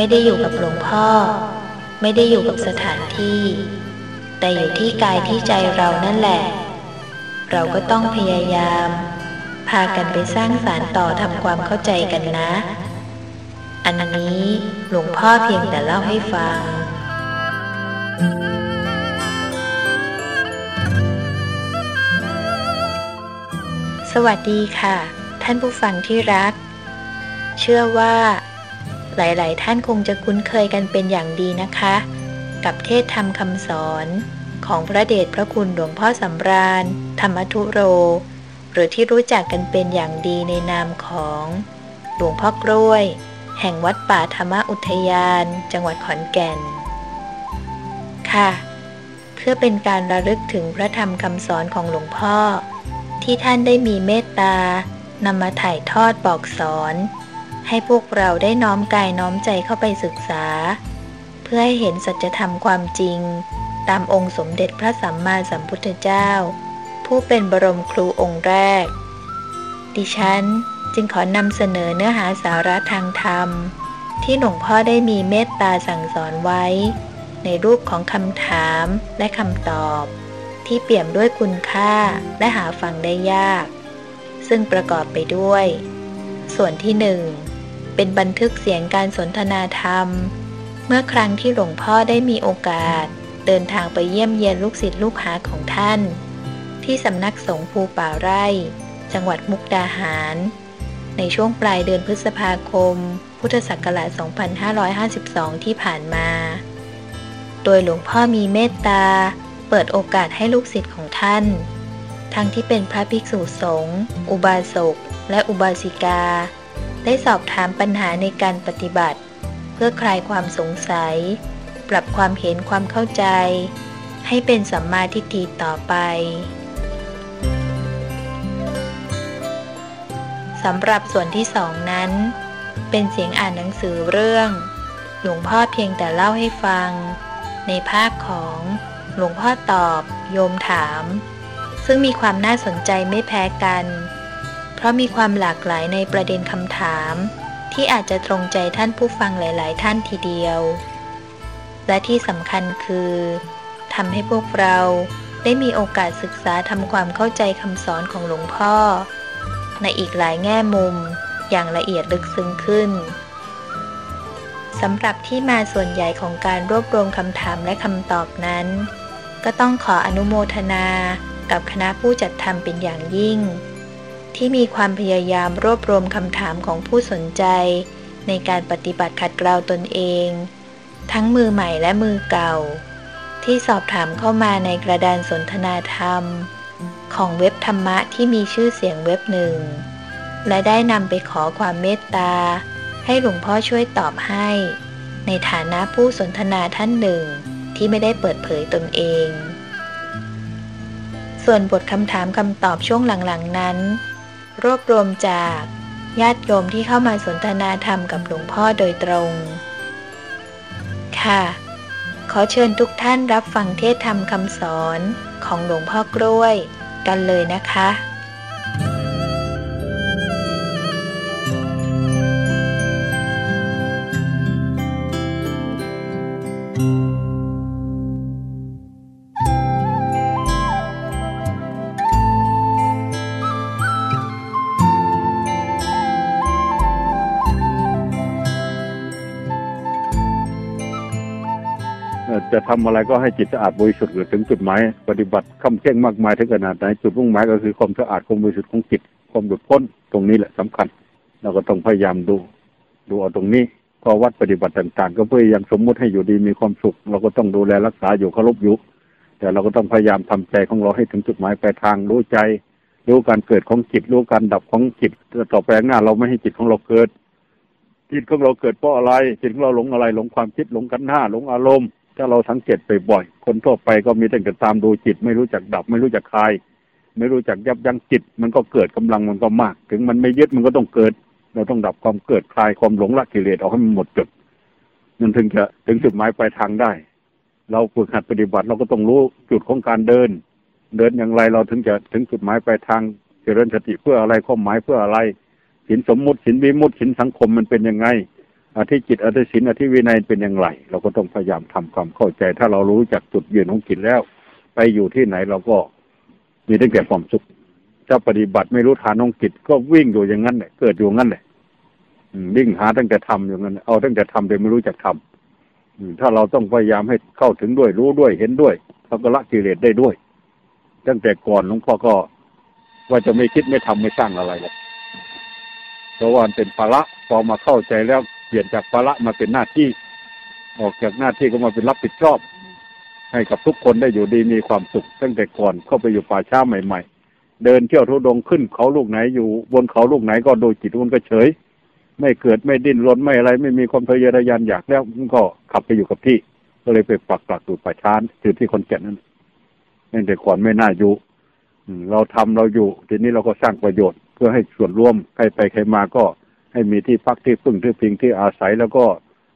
ไม่ได้อยู่กับหลวงพ่อ ไม่ได้อยู่กับสถานที่ แต่อยู่ที่กายที่ใจเรานั่นแหละ เราก็ต้องพยายาม พากันไปสร้างสารต่อทำความเข้าใจกันนะ อันนี้หลวงพ่อเพียงแต่เล่าให้ฟังสวัสดีค่ะ ท่านผู้ฟังที่รัก เชื่อว่า หลาย ๆ ท่านคงจะคุ้นเคยกันเป็นอย่างดีนะคะ กับเทศธรรมคำสอน ของพระเดชพระคุณหลวงพ่อสำราญ ธรรมทุโร หรือที่รู้จักกันเป็นอย่างดีในนามของ หลวงพ่อกล้วย แห่งวัดป่าธรรมอุทยาน จังหวัดขอนแก่น ค่ะ เพื่อเป็นการระลึกถึงพระธรรมคำสอนของหลวงพ่อ ที่ท่านได้มีเมตตานำมาถ่ายทอดบอกสอน ให้พวกเราได้น้อมกายน้อมใจเข้าไปศึกษา เพื่อให้เห็นสัจธรรมความจริง ตามองค์สมเด็จพระสัมมาสัมพุทธเจ้า ผู้เป็นบรมครูองค์แรก ดิฉันจึงขอนำเสนอเนื้อหาสาระทางธรรม ที่หลวงพ่อได้มีเมตตาสั่งสอนไว้ ในรูปของคำถามและคำตอบ ที่เปี่ยมด้วยคุณค่าและหาฟังได้ยาก ซึ่งประกอบไปด้วย ส่วนที่หนึ่ง เป็นบันทึกเสียงการสนทนาธรรม เมื่อครั้งที่หลวงพ่อได้มีโอกาส เดินทางไปเยี่ยมเยียนลูกศิษย์ลูกหาของท่าน ที่สำนักสงฆ์ภูป่าไร่ จังหวัดมุกดาหาร ในช่วงปลายเดือนพฤษภาคม พุทธศักราช 2552 ที่ผ่านมา โดยหลวงพ่อมีเมตตา เปิดโอกาสให้ลูกศิษย์ของท่าน ทั้งที่เป็นพระภิกษุสงฆ์อุบาสกและอุบาสิกา ได้สอบถามปัญหาในการปฏิบัติ เพื่อคลายความสงสัย ปรับความเห็นความเข้าใจ ให้เป็นสัมมาทิฏฐิต่อไปสำหรับส่วนที่สองนั้น เป็นเสียงอ่านหนังสือเรื่อง หลวงพ่อเพียงแต่เล่าให้ฟัง ในภาคของหลวงพ่อตอบ โยมถาม ซึ่งมีความน่าสนใจไม่แพ้กัน เพราะมีความหลากหลายในประเด็นคำถาม ที่อาจจะตรงใจท่านผู้ฟังหลาย ๆ ท่านทีเดียว และที่สำคัญคือทำให้พวกเราได้มีโอกาสศึกษาทำความเข้าใจคำสอนของหลวงพ่อ ในอีกหลายแง่มุมอย่างละเอียดลึกซึ้งขึ้นสำหรับที่มาส่วนใหญ่ของการรวบรวมคำถามและคำตอบนั้น ก็ต้องขออนุโมทนากับคณะผู้จัดทำเป็นอย่างยิ่ง ที่มีความพยายามรวบรวมคำถามของผู้สนใจ ในการปฏิบัติขัดเกลาตนเอง ทั้งมือใหม่และมือเก่า ที่สอบถามเข้ามาในกระดานสนทนาธรรม ของเว็บธรรมะที่มีชื่อเสียงเว็บหนึ่ง และได้นำไปขอความเมตตา ให้หลวงพ่อช่วยตอบให้ ในฐานะผู้สนทนาท่านหนึ่งที่ไม่ได้เปิดเผยตนเอง ส่วนบทคำถามคำตอบช่วงหลังๆนั้น รวบรวมจากญาติโยมที่เข้ามาสนทนาธรรมกับหลวงพ่อโดยตรง ค่ะ ขอเชิญทุกท่านรับฟังเทศธรรมคำสอนของหลวงพ่อกล้วยกันเลยนะคะ จะทำอะไรก็ให้จิตสะอาดบริสุทธิ์ถึงจุดหมายปฏิบัติคำเข่งมากมายถึงขนาดไหนจุดมุ่งหมายก็คือความสะอาดความบริสุทธิ์ของจิตความหลุดพ้นตรงนี้แหละสำคัญ เราก็ต้องพยายามดู ดูเอาตรงนี้พอวัดปฏิบัติต่างๆ ก็เพยายามสมมุติให้อยู่ดีมีความสุข เราก็ต้องดูแลรักษาอยู่เคารพอยู่แต่เราก็ต้องพยายามทำใจของเราให้ถึงจุดหมายปลายทางรู้ใจรู้การเกิดของจิตรู้การดับของจิตต่อไปหน้าเราไม่ให้จิตของเราเกิดจิตของเราเกิดเพราะอะไรจิตของเราหลงอะไรหลงความคิดหลงกันหน้าหลงอารมณ์ ถ้าเราสังเกตไปบ่อยคนทั่วไปก็มีแต่จะตามดูจิต ไม่รู้จักดับ ไม่รู้จักคลาย ไม่รู้จักยับยั้งจิต มันก็เกิดกำลังมันก็มาก ถึงมันไม่ยึดมันก็ต้องเกิด เราต้องดับความเกิดคลายความหลงละกิเลสออกให้มันหมดจดมันถึงจะถึงจุดหมายปลายทางได้ เราฝึกหัดปฏิบัติเราก็ต้องรู้จุดของการเดิน เดินอย่างไรเราถึงจะถึงจุดหมายปลายทางเจริญสติเพื่ออะไรความหมายเพื่ออะไรสินสมมุติสินวิมุติสินสังคมมันเป็นยังไง อธิจิตอธิศีลอธิวินัยเป็นอย่างไร เราก็ต้องพยายามทำความเข้าใจ ถ้าเรารู้จักจุดยืนของจิตแล้ว ไปอยู่ที่ไหนเราก็มีได้แก่ความสุขถ้าปฏิบัติไม่รู้ฐานของจิตก็วิ่งอยู่อย่างนั้นแหละเกิดอยู่งั้นแหละวิ่งหาตั้งแต่ทำอย่างนั้น เอาตั้งแต่ทำโดยไม่รู้จักทำถ้าเราต้องพยายามให้เข้าถึงด้วยรู้ด้วยเห็นด้วยเราก็ละกิเลสได้ด้วย ตั้งแต่ก่อนหลวงพ่อก็ว่าจะไม่คิดไม่ทำไม่สร้างอะไรเลยเพราะว่าเป็นภาระพอมาเข้าใจแล้ว เปลี่ยนจากภาระมาเป็นหน้าที่ ออกจากหน้าที่ก็มาเป็นรับผิดชอบ ให้กับทุกคนได้อยู่ดีมีความสุข ตั้งแต่ก่อนเข้าไปอยู่ป่าช้าใหม่ ๆ เดินเที่ยวทุดงขึ้นเขาลูกไหนอยู่บนเขาลูกไหนก็โดยจิตมันก็เฉย ไม่เกิดไม่ดิ้นรนไม่อะไร ไม่มีความทะเยอทะยานอยากแล้วมันก็ขับไปอยู่กับที่ ก็เลยไปปักหลักอยู่ป่าช้าถือที่คนแก่นนั้นตั้งแต่ก่อนไม่น่าอยู่เราทำเราอยู่ ทีนี้เราก็สร้างประโยชน์ เพื่อให้ส่วนร่วมใครไปใครมาก็ ให้มีที่พักที่พึ่งที่พิงที่อาศัยแล้วก็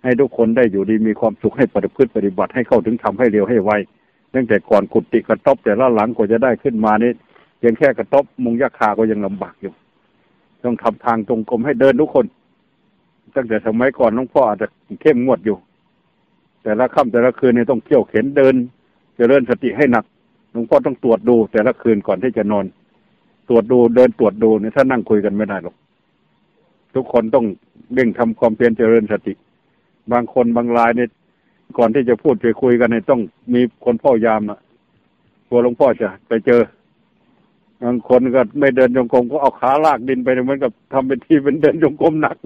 ให้ทุกคนได้อยู่ดีมีความสุขให้ปฏิพฤติปฏิบัติให้เข้าถึงทำให้เร็วให้ไวตั้งแต่ก่อนขุดติกระต๊อบแต่ละหลังกว่าจะได้ขึ้นมานี่เพียงแค่กระต๊อบมุงยาคาก็ยังลำบากอยู่ ต้องทำทางตรงกลมให้เดินทุกคน ตั้งแต่สมัยก่อนน้องพ่ออาจจะเข้มงวดอยู่ แต่ละค่ำแต่ละคืนนี่ต้องเที่ยวเข็นเดินจะเริ่มสติให้หนักหลวงพ่อต้องตรวจดูแต่ละคืนก่อนที่จะนอน ตรวจดูเดินตรวจดูเนี่ยถ้านั่งคุยกันไม่ได้หรอก ทุกคนต้องเร่งทำความเพียรเจริญสติ บางคนบางรายเนี่ยก่อนที่จะพูดจะคุยกันเนี่ยต้องมีคนพ่อยามอะกลัวหลวงพ่อจะไปเจอบางคนก็ไม่เดินจงกรมก็เอาขาลากดินไปเหมือนกับทำเป็นที่เป็นเดินจงกรมหนัก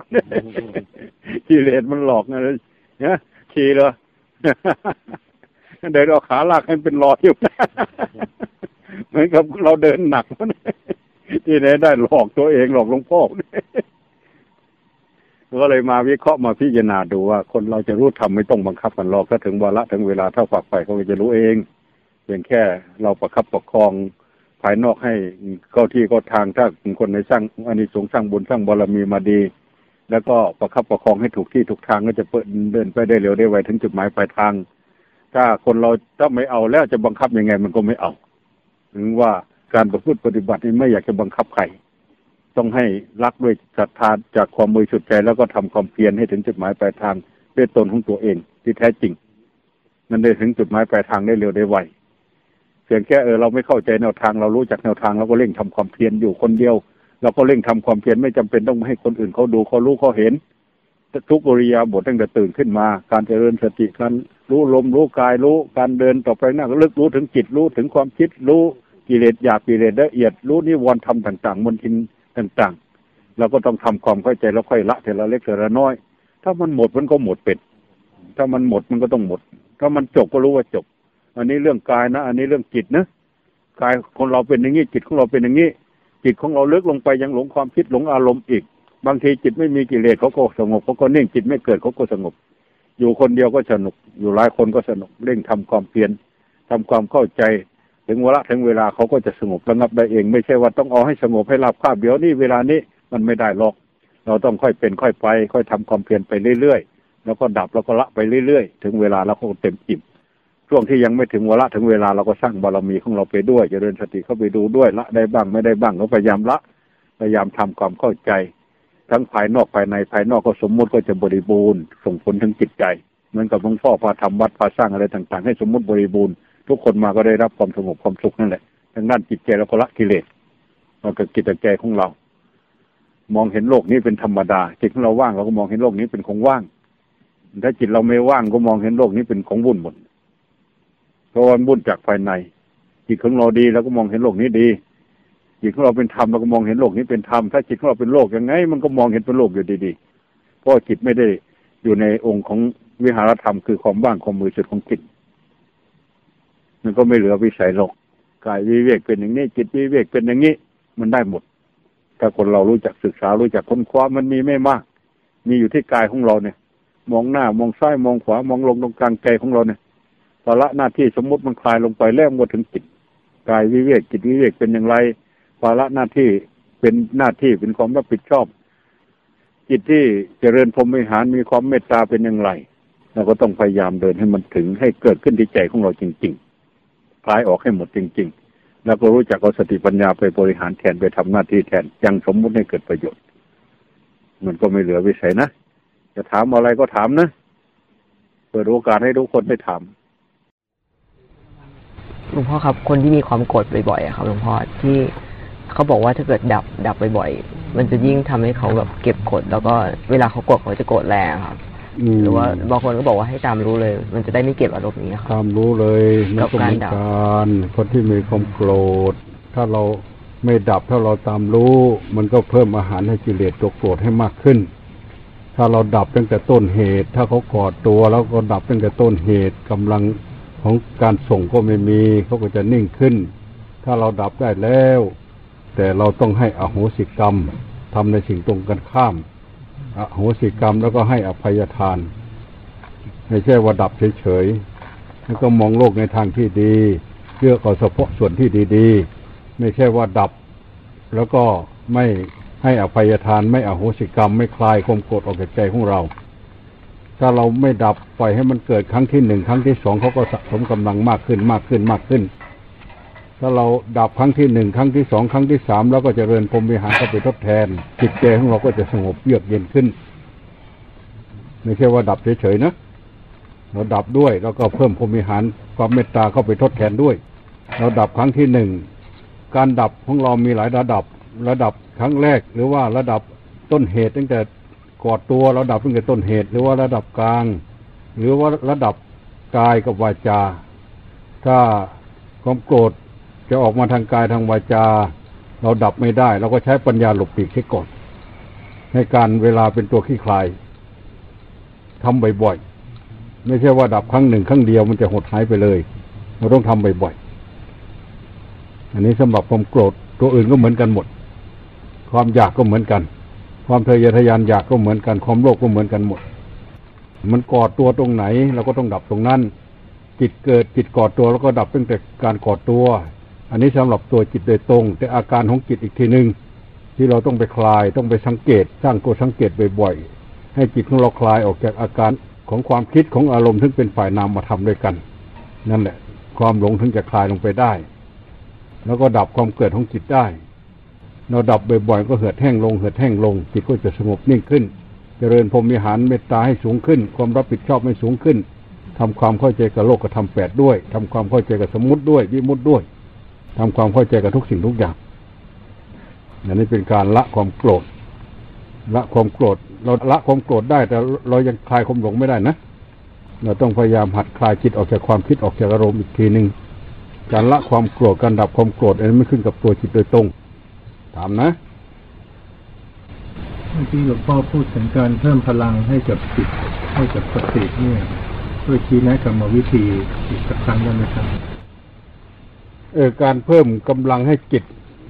กิเลสมันหลอกนะเนี่ยขี่เลยเดินเอาขาลากให้เป็นรอยอยู่เหมือนกับเราเดินหนักที่ไหนได้หลอกตัวเองหลอกหลวงพ่อ ก็เลยมาวิเคราะห์มาพิจารณาดูว่า คนเราจะรู้ทำไม่ต้องบังคับกันหรอกถ้าถึงวาระถึงเวลาถ้าฝักใฝ่เขาก็จะรู้เองเพียงแค่เราประคับประคองภายนอกให้เข้าที่เข้าทางถ้าคนในสร้างอันนี้สงสร้างบุญสร้างบารมีมาดี แล้วก็ประคับประคองให้ถูกที่ถูกทางก็จะเดเดินไปได้เร็วได้ไวถึงจุดหมายปลายทาง ถ้าคนเราถ้าไม่เอาแล้วจะบังคับยังไงมันก็ไม่เอา ถึงว่าการประพฤติปฏิบัตินี่ไม่อยากจะบังคับใคร ต้องให้รักด้วยศรัทธาจากความมือสุดใจ แล้วก็ทำความเพียรให้ถึงจุดหมายปลายทางด้วยตนของตัวเองที่แท้จริง มันได้ถึงจุดหมายปลายทางได้เร็วได้ไวเพียงแค่เออเราไม่เข้าใจแนวทางเรารู้จักแนวทางเราก็เร่งทำความเพียรอยู่คนเดียวเราก็เร่งทำความเพียรไม่จำเป็นต้องให้คนอื่นเขาดูเขารู้เขาเห็นทุกบริยาบทตั้งแต่ตื่นขึ้นมา การเจริญสติการรู้ลมรู้กายรู้การเดินต่อไปนั่งลึกรู้ถึงจิตรู้ถึงความคิดรู้กิเลสหยาบกิเลสละเอียดรู้นิวรณ์ธรรมต่าง ๆมนทิน ต่างๆ เราก็ต้องทำความเข้าใจแล้วค่อยละเทละเล็กเทละน้อย ถ้ามันหมดมันก็หมดเป็ด ถ้ามันหมดมันก็ต้องหมด ถ้ามันจบก็รู้ว่าจบ อันนี้เรื่องกายนะ อันนี้เรื่องจิตนะกายของเราเป็นอย่างนี้จิตของเราเป็นอย่างนี้จิตของเราลึกลงไปยังหลงความคิดหลงอารมณ์อีก บางทีจิตไม่มีกิเลสเขาก็สงบเขาก็นิ่งจิตไม่เกิดเขาก็สงบ อยู่คนเดียวก็สนุก อยู่หลายคนก็สนุกเร่งทำความเพียรทำความเข้าใจ ถึงเวลาถึงเวลาเขาก็จะสงบระงับได้เอง ไม่ใช่ว่าต้องเอาให้สงบให้ราบคาบเดี๋ยวนี้เวลานี้มันไม่ได้หรอก เราต้องค่อยเป็นค่อยไป ค่อยทำความเพียรไปเรื่อยๆ แล้วก็ดับแล้วก็ละไปเรื่อยๆ ถึงเวลาแล้วก็เต็มอิ่มช่วงที่ยังไม่ถึงเวลาถึงเวลาเราก็สร้างบารมีของเราไปด้วยจะเดินสติเข้าไปดูด้วยละได้บ้างไม่ได้บ้างก็พยายามละพยายามทำความเข้าใจ ทั้งภายนอกภายในภายนอกก็สมมุติก็จะบริบูรณ์ ส่งผลถึงจิตใจเหมือนกับหลวงพ่อพาทำวัดพาสร้างอะไรต่าง ๆ ให้สมมุติบริบูรณ์ ทุกคนมาก็ได้รับความสงบความสุขนั่นแหละทางด้านจิตใจแล้วก็ละกิเลสมันก็กิจใจของเรา มองเห็นโลกนี้เป็นธรรมดา จิตของเราว่างเราก็มองเห็นโลกนี้เป็นของว่าง ถ้าจิตเราไม่ว่างก็มองเห็นโลกนี้เป็นของวุ่นหมดเพราะมันวุ่นจากภายใน จิตของเราดีเราก็มองเห็นโลกนี้ดี จิตของเราเป็นธรรมเราก็มองเห็นโลกนี้เป็นธรรมถ้าจิตของเราเป็นโลกยังไง มันก็มองเห็นเป็นโลกอยู่ดีๆเพราะจิตไม่ได้อยู่ในองค์ของวิหารธรรมคือความว่างความมือสุดของจิต มันก็ไม่เหลือวิสัยหรอกกายวิเวกเป็นอย่างนี้ จิตวิเวกเป็นอย่างนี้ มันได้หมด ถ้าคนเรารู้จักศึกษารู้จักค้นคว้ามันมีไม่มาก มีอยู่ที่กายของเราเนี่ย มองหน้ามองซ้ายมองขวามองลงตรงกลางใจของเราเนี่ยภาระหน้าที่สมมติมันคลายลงไปแล้วมันถึงจิตกายวิเวกจิตวิเวกเป็นอย่างไรภาระหน้าที่เป็นหน้าที่เป็นความรับผิดชอบ จิตที่เจริญพรหมิหารมีความเมตตาเป็นอย่างไรเราก็ต้องพยายามเดินให้มันถึงให้เกิดขึ้นที่ใจของเราจริง ๆ คลายออกให้หมดจริง ๆ แล้วก็รู้จักเอาสติปัญญาไปบริหารแทนไปทำหน้าที่แทนยังสมมุติให้เกิดประโยชน์ มันก็ไม่เหลือวิสัยนะ จะถามอะไรก็ถามนะ เปิดโอกาสให้ทุกคนได้ถามหลวงพ่อครับ คนที่มีความโกรธบ่อยๆครับหลวงพ่อที่เขาบอกว่าถ้าเกิดดับดับบ่อยๆมันจะยิ่งทำให้เขาแบบเก็บกดแล้วก็เวลาเขาโกรธเขาจะโกรธแรงครับ หรือว่าบางคนก็บอกว่าให้ตามรู้เลย มันจะได้ไม่เก็บอารมณ์นี้ครับตามรู้เลยมันก็เหมือนกันคนที่มีความโกรธถ้าเราไม่ดับถ้าเราตามรู้ มันก็เพิ่มอาหารให้กิเลสตัวโกรธให้มากขึ้น ถ้าเราดับตั้งแต่ต้นเหตุ ถ้าเขากอดตัวแล้วก็ดับตั้งแต่ต้นเหตุกำลังของการส่งก็ไม่มีเขาก็จะนิ่งขึ้น ถ้าเราดับได้แล้ว แต่เราต้องให้อโหสิกรรมทำในสิ่งตรงกันข้าม อโหสิกรรมแล้วก็ให้อภัยทาน ไม่ใช่ว่าดับเฉยๆแล้วก็มองโลกในทางที่ดีเลือกเอาเฉพาะส่วนที่ดีๆ ไม่ใช่ว่าดับ แล้วก็ไม่ให้อภัยทาน ไม่อโหสิกรรม ไม่คลายความโกรธออกจากใจของเรา ถ้าเราไม่ดับปล่อยให้มันเกิดครั้งที่หนึ่งครั้งที่สองเขาก็สะสมกำลังมากขึ้นมากขึ้นมากขึ้น ถ้าเราดับครั้งที่หนึ่งครั้งที่สองครั้งที่สามแล้วก็จเจริญพรมวิหารเข้าไปทดแทน จิตใจของเราก็จะสงบเยือกเย็นขึ้น ไม่ใช่ว่าดับเฉยๆนะเราดับด้วยแล้วก็เพิ่มพรมิหารความเมตตาเข้าไปทดแทนด้วย เราดับครั้งที่หนึ่งการดับของเรามีหลายระดับ ระดับครั้งแรก หรือว่าระดับต้นเหตุตั้งแต่กอดตัวระดับตั้งแต่ต้นเหตุ หรือว่าระดับกลาง หรือว่าระดับกายกับวาจา ถ้าความโกรธ จะออกมาทางกายทางวาจา เราดับไม่ได้ เราก็ใช้ปัญญาหลบปีกให้ก่อนให้การเวลาเป็นตัวขี้คลายทำบ่อยๆไม่ใช่ว่าดับครั้งหนึ่งครั้งเดียวมันจะหดหายไปเลยเราต้องทำบ่อยๆอันนี้สำหรับความโกรธตัวอื่นก็เหมือนกันหมด ความอยากก็เหมือนกัน ความทะเยอทะยานอยากก็เหมือนกัน ความโลภก็เหมือนกันหมด มันกอดตัวตรงไหนเราก็ต้องดับตรงนั้นจิตเกิดจิตกอดตัวแล้วก็ดับตั้งแต่การกอดตัว อันนี้สำหรับตัวจิตโดยตรง แต่อาการของจิตอีกทีหนึ่งที่เราต้องไปคลายต้องไปสังเกต สร้างตัวสังเกตบ่อยๆให้จิตของเราคลายออกจากอาการของความคิดของอารมณ์ซึ่งเป็นฝ่ายนามมาทำด้วยกัน นั่นแหละ ความหลงถึงจะคลายลงไปได้ แล้วก็ดับความเกิดของจิตได้ เราดับบ่อยๆก็เหือดแห้งลงเหือดแห้งลง จิตก็จะสงบนิ่งขึ้นจเจริญพรหมิหารเมตตาให้สูงขึ้น ความรับผิดชอบให้สูงขึ้นทำความเข้าใจกับโลกกับทำแปดด้วยทำความเข้าใจกับสมมติด้วยวิมุติด้วย ทำความเข้าใจกับทุกสิ่งทุกอย่างอันนี้เป็นการละความโกรธ ละความโกรธ เราละความโกรธได้ แต่เรายังคลายความหลงไม่ได้นะ เราต้องพยายามหัดคลายจิตออกจากความคิดออกจากอารมณ์อีกทีหนึ่งการละความโกรธการดับความโกรธอันนี้ไม่ขึ้นกับตัวจิตโดยตรง ถามนะเมื่อกี้หลวงพ่อพูดถึงการเพิ่มพลังให้กับจิตให้กับสติเนี่ยช่วยชี้แนะกรรมวิธีอีกสักครั้งได้ไหมครับ เออการเพิ่มกำลังให้จิต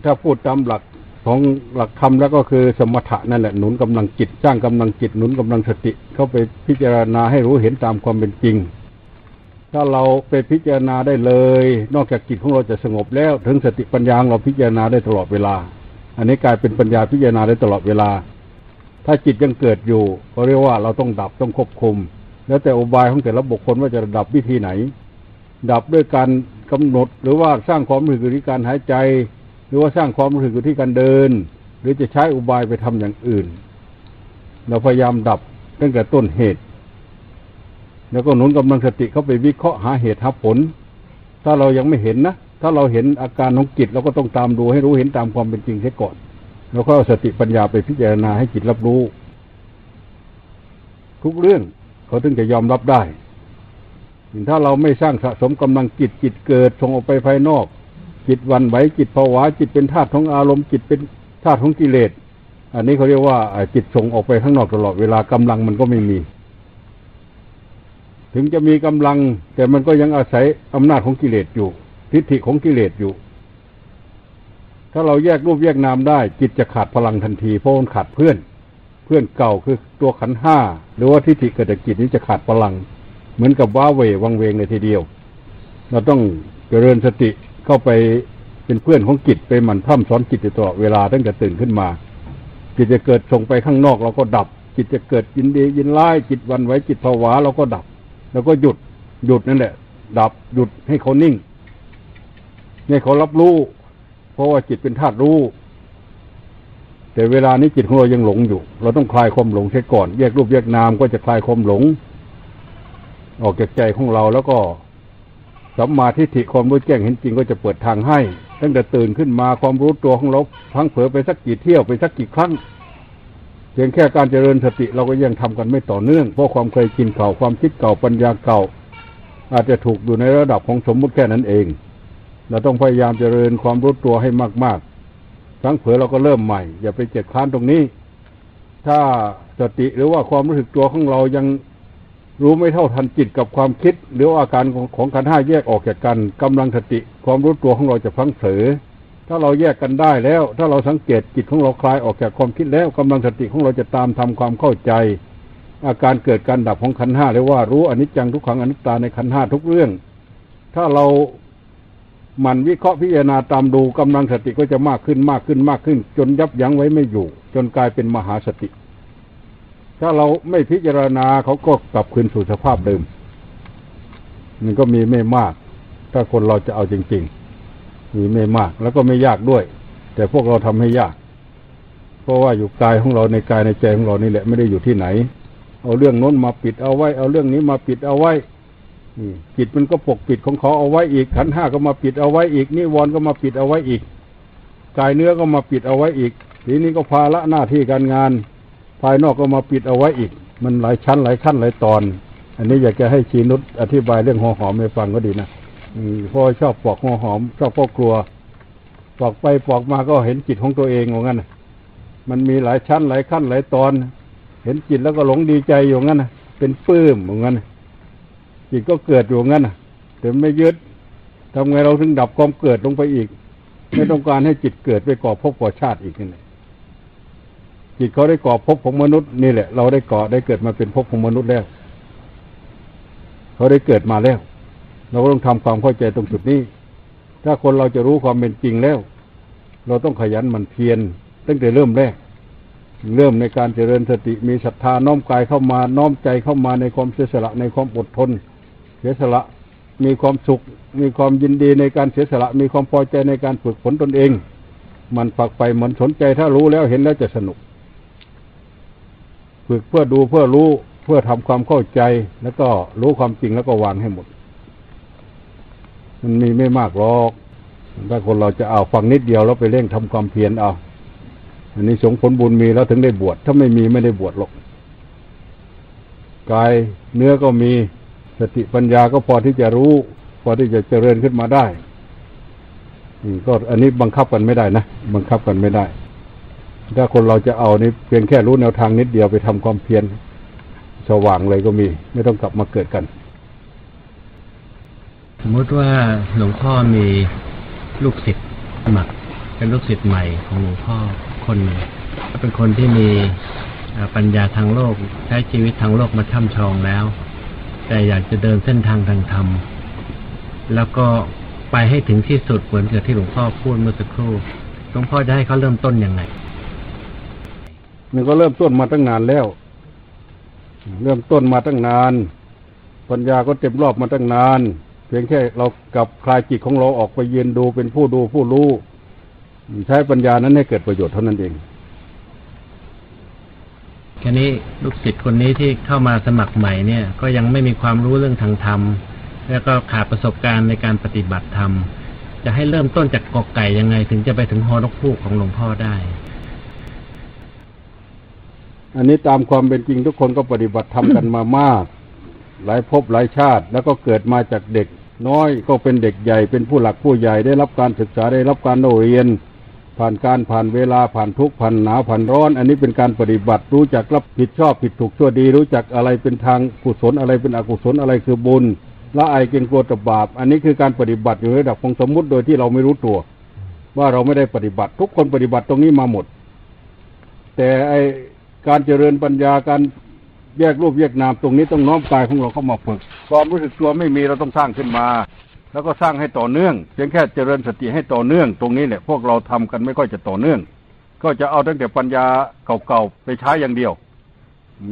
ถ้าพูดตามหลักของหลักธรรมแล้วก็คือสมถะนั่นแหละหนุนกำลังจิต สร้างกำลังจิตหนุนกำลังสติ เข้าไปพิจารณาให้รู้เห็นตามความเป็นจริง ถ้าเราไปพิจารณาได้เลย นอกจากจิตของเราจะสงบแล้ว ถึงสติปัญญาเราพิจารณาได้ตลอดเวลา อันนี้กลายเป็นปัญญาพิจารณาได้ตลอดเวลา ถ้าจิตยังเกิดอยู่ ก็เรียกว่าเราต้องดับต้องควบคุม แล้วแต่อุบายของแต่ละบุคคลว่าจะดับวิธีไหน ดับด้วยการ กำหนด หรือว่าสร้างความรู้สึกในการหายใจ หรือว่าสร้างความรู้สึกอยู่ที่การเดิน หรือจะใช้อุบายไปทำอย่างอื่น เราพยายามดับตั้งแต่ต้นเหตุ แล้วก็หนุนกำลังสติเข้าไปวิเคราะห์หาเหตุหาผล ถ้าเรายังไม่เห็นนะถ้าเราเห็นอาการของจิตเราก็ต้องตามดูให้รู้เห็นตามความเป็นจริงเสียก่อนแล้วก็สติปัญญาไปพิจารณาให้จิตรับรู้ ทุกเรื่องเขาถึงจะยอมรับได้ ถ้าเราไม่สร้างสะสมกำลังจิตจิตเกิดส่งออกไปภายนอก จิตวันไหวจิตผวาจิตเป็นธาตุของอารมณ์จิตเป็นธาตุของกิเลส อันนี้เขาเรียกว่าจิตส่งออกไปข้างนอกตลอดเวลากำลังมันก็ไม่มี ถึงจะมีกำลัง แต่มันก็ยังอาศัยอำนาจของกิเลสอยู่ ทิฏฐิของกิเลสอยู่ ถ้าเราแยกรูปแยกนามได้ จิตจะขาดพลังทันทีเพราะมันขาดเพื่อน เพื่อนเก่าคือตัวขันห้าหรือว่าทิฏฐิเกิดจากจิตนี้จะขาดพลัง เหมือนกับว้าเววังเวงในทีเดียว เราต้องเจริญสติเข้าไปเป็นเพื่อนของจิตไปหมั่นพร่ำสอนจิตตลอดเวลาตั้งแต่ตื่นขึ้นมาจิตจะเกิดส่งไปข้างนอกเราก็ดับ จิตจะเกิดยินดียินร้ายจิตวันไว้จิตผวาเราก็ดับ แล้วก็หยุดหยุดนั่นแหละ ดับหยุดให้เขานิ่งให้เขารับรู้ เพราะว่าจิตเป็นธาตุรู้ แต่เวลานี้จิตของเรายังหลงอยู่ เราต้องคลายความหลงเสียก่อน แยกรูปแยกนามก็จะคลายความหลง ออกจากใจของเราแล้วก็สัมมาทิฏฐิความรู้แจ้งเห็นจริงก็จะเปิดทางให้ ตั้งแต่ตื่นขึ้นมาความรู้ตัวของเราพังเผลอไปสักกี่เที่ยวไปสักกี่ครั้งเพียงแค่การเจริญสติเราก็ยังทำกันไม่ต่อเนื่องเพราะความเคยกินเก่าความคิดเก่าปัญญาเก่า อาจจะถูกอยู่ในระดับของสมมุติแค่นั้นเอง เราต้องพยายามเจริญความรู้ตัวให้มากๆทั้งเผลอเราก็เริ่มใหม่ อย่าไปเจ็ดค้านตรงนี้ ถ้าสติหรือว่าความรู้สึกตัวของเรายัง รู้ไม่เท่าทันจิตกับความคิด หรืออาการของของขันห้าแยกออกจากกันกำลังสติ ความรู้ตัวของเราจะพังเผลอถ้าเราแยกกันได้แล้ว ถ้าเราสังเกตจิตของเราคลายออกจากความคิดแล้วกำลังสติของเราจะตามทำความเข้าใจ อาการเกิดการดับของขันห้าเรียกว่ารู้อนิจจังทุกขังอนัตตาในขันห้าทุกเรื่อง ถ้าเรามันวิเคราะห์พิจารณาตามดูกำลังสติก็จะมากขึ้นมากขึ้นมากขึ้น จนยับยั้งไว้ไม่อยู่ จนกลายเป็นมหาสติ ถ้าเราไม่พิจารณาเขาก็กลับคืนสู่สภาพเดิม มันก็มีไม่มาก ถ้าคนเราจะเอาจริง ๆ มีไม่มาก แล้วก็ไม่ยากด้วย แต่พวกเราทำให้ยาก เพราะว่าอยู่กายของเราในกายในใจของเรานี่แหละไม่ได้อยู่ที่ไหน เอาเรื่องน้นมาปิดเอาไว้ เอาเรื่องนี้มาปิดเอาไว้จิตมันก็ปกปิดของเขาเอาไว้อีกขันห้าก็มาปิดเอาไว้อีกนิวรณ์ก็มาปิดเอาไว้อีกกายเนื้อก็มาปิดเอาไว้อีก ทีนี้ก็ภาระหน้าที่การงานายนอกก็มาปิดเอาไว้อีก มันหลายชั้นหลายขั้นหลายตอน อันนี้อยากจะให้ชีนุชอธิบายเรื่องหัวหอมให้ฟังก็ดีนะพราะชอบปอกหัวหอม ชอบพวกกลัวปอกไปปอกมาก็เห็นจิตของตัวเองว่างั้นมันมีหลายชั้นหลายขั้นหลายตอน เห็นจิตแล้วก็หลงดีใจอยู่งั้นเป็นปื้มอย่างนั้นจิตก็เกิดอยู่งั้นแต่ไม่ยึดทำไงเราถึงดับความเกิดลงไปอีก ไม่ต้องการให้จิตเกิดไปก่อภพก่อชาติอีกนี่ จิตเขาได้ก่อภพของมนุษย์นี่แหละ เราได้ก่อได้เกิดมาเป็นภพของมนุษย์แล้ว เขาได้เกิดมาแล้ว เราก็ต้องทำความเข้าใจตรงจุดนี้ ถ้าคนเราจะรู้ความเป็นจริงแล้ว เราต้องขยันมันเพียรตั้งแต่เริ่มแรก เริ่มในการเจริญสติมีศรัทธาน้อมกายเข้ามาน้อมใจเข้ามาในความเสียสละในความอดทน เสียสละมีความสุข มีความยินดีในการเสียสละ มีความพอใจในการฝึกฝนตนเอง มันฝักไปเหมันสนใจถ้ารู้แล้วเห็นแล้วจะสนุก ฝึกเพื่อดูเพื่อรู้เพื่อทำความเข้าใจ แล้วก็รู้ความจริงแล้วก็วางให้หมด มันมีไม่มากหรอกถ้าคนเราจะเอาฟังนิดเดียวแล้วไปเร่งทำความเพียรเอาอันนี้สงผลบุญมีแล้วถึงได้บวชถ้าไม่มีไม่ได้บวชหรอกกายเนื้อก็มีสติปัญญาก็พอที่จะรู้ พอที่จะเจริญขึ้นมาได้ก็อันนี้บังคับกันไม่ได้นะ บังคับกันไม่ได้ ถ้าคนเราจะเอานี่เพียงแค่รู้แนวทางนิดเดียวไปทำความเพียรสว่างเลยก็มี ไม่ต้องกลับมาเกิดกัน สมมติว่าหลวงพ่อมีลูกศิษย์สมัครเป็นลูกศิษย์ใหม่ของหลวงพ่อคนหนึ่งเป็นคนที่มีปัญญาทางโลกใช้ชีวิตทางโลกมาช่ำชองแล้ว แต่อยากจะเดินเส้นทางทางธรรมแล้วก็ไปให้ถึงที่สุดเหมือนกับที่หลวงพ่อพูดเมื่อสักครู่หลวงพ่อจะให้เขาเริ่มต้นยังไง นก็เริ่มต้นมาตั้งนานแล้ว เริ่มต้นมาตั้งนาน ปัญญาก็เต็มรอบมาตั้งนาน เพียงแค่เรากับคลายจิตของเราออกไปเยืนดูเป็นผู้ดูผู้รู้ใช้ปัญญานั้นให้เกิดประโยชน์เท่านั้นเองแค่นี้ลูกศิษย์คนนี้ที่เข้ามาสมัครใหม่เนี่ย ก็ยังไม่มีความรู้เรื่องทางธรรม แล้วก็ขาดประสบการณ์ในการปฏิบัติธรรม จะให้เริ่มต้นจากกอกไก่ยังไงถึงจะไปถึงฮอนกพูกของหลวงพ่อได้ อันนี้ตามความเป็นจริงทุกคนก็ปฏิบัติทำกันมามาก หลายภพหลายชาติ แล้วก็เกิดมาจากเด็ก น้อยก็เป็นเด็กใหญ่เป็นผู้หลักผู้ใหญ่ได้รับการศึกษาได้รับการเรียน ผ่านการผ่านเวลาผ่านทุกผ่านหนาวผ่านร้อน อันนี้เป็นการปฏิบัติรู้จักรับผิดชอบผิดถูกชั่วดี รู้จักอะไรเป็นทางกุศลอะไรเป็นอกุศลอะไรคือบุญละอายเกรงกลัวตบาป อันนี้คือการปฏิบัติอยู่ในระดับของสมมุติโดยที่เราไม่รู้ตัว ว่าเราไม่ได้ปฏิบัติ ทุกคนปฏิบัติตรงนี้มาหมด แต่ไอ การเจริญปัญญาการแยกรูปแยกนามตรงนี้ต้องน้อมกายของเราเข้ามาฝึกความรู้สึกตัวไม่มีเราต้องสร้างขึ้นมา แล้วก็สร้างให้ต่อเนื่องเพียงแค่เจริญสติให้ต่อเนื่อง ตรงนี้แหละพวกเราทำกันไม่ค่อยจะต่อเนื่อง ก็จะเอาตั้งแต่ปัญญาเก่าๆไปใช้อย่างเดียว